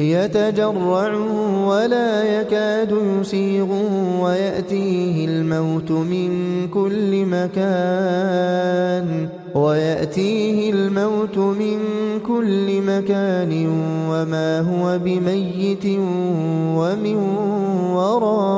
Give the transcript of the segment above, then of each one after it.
يتجرعه ولا يكاد يسيغ ويأتيه الموت من كل مكان. ويأتيه الموت من كل مكان وما هو بميت ومن ورائه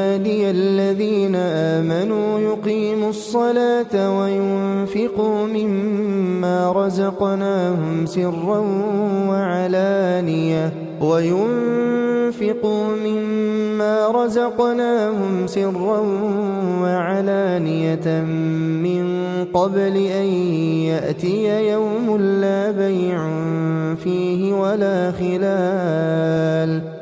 لعبادي الذين آمنوا يقيموا الصلاة وينفقوا مما رزقناهم سرا وعلانية وينفقوا مما رزقناهم سرا وعلانية من قبل أن يأتي يوم لا بيع فيه ولا خلال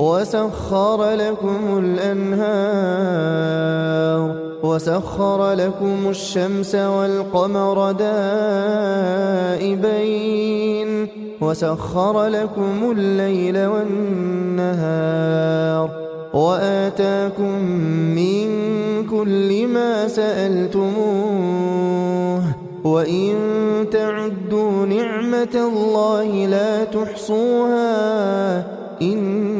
وسخر لكم الأنهار وسخر لكم الشمس والقمر دائبين وسخر لكم الليل والنهار وآتاكم من كل ما سألتموه وإن تعدوا نعمة الله لا تحصوها إن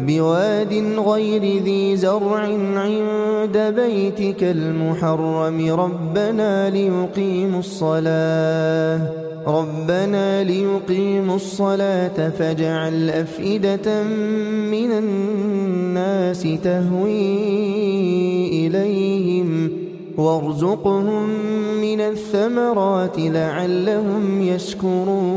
بواد غير ذي زرع عند بيتك المحرم. ربنا ليقيموا الصلاة. ربنا ليقيموا الصلاة فاجعل أفئدة من الناس تهوي إليهم. وارزقهم من الثمرات لعلهم يشكرون.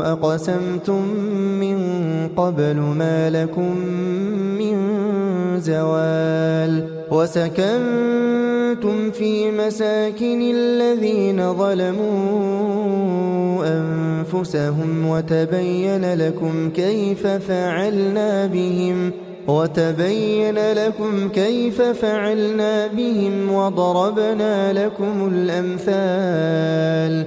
أقسمتم من قبل ما لكم من زوال وسكنتم في مساكن الذين ظلموا أنفسهم وتبين لكم كيف فعلنا بهم ۖ وتبين لكم كيف فعلنا بهم وضربنا لكم الأمثال